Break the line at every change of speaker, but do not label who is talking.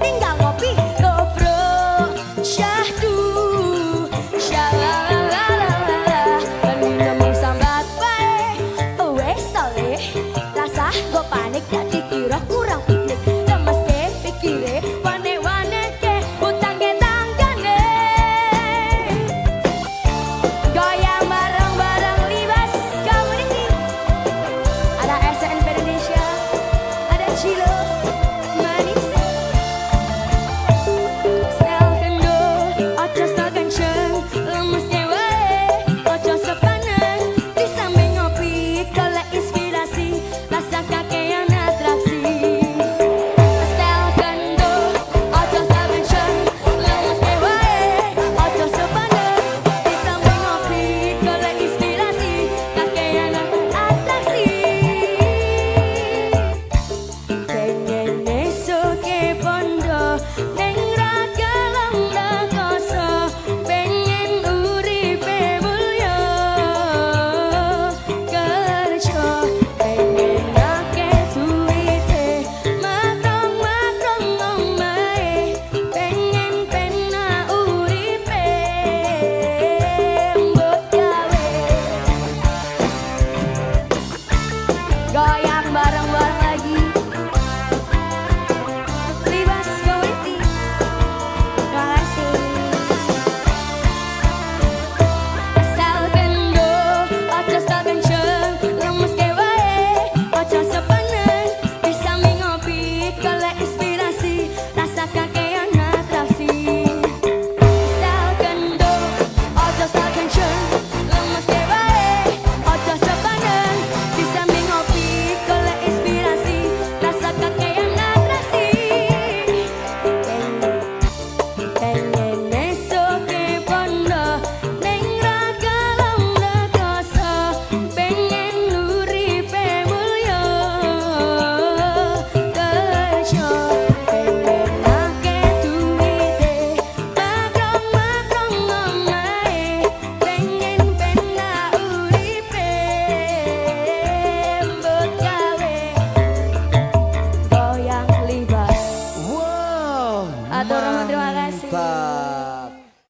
定岗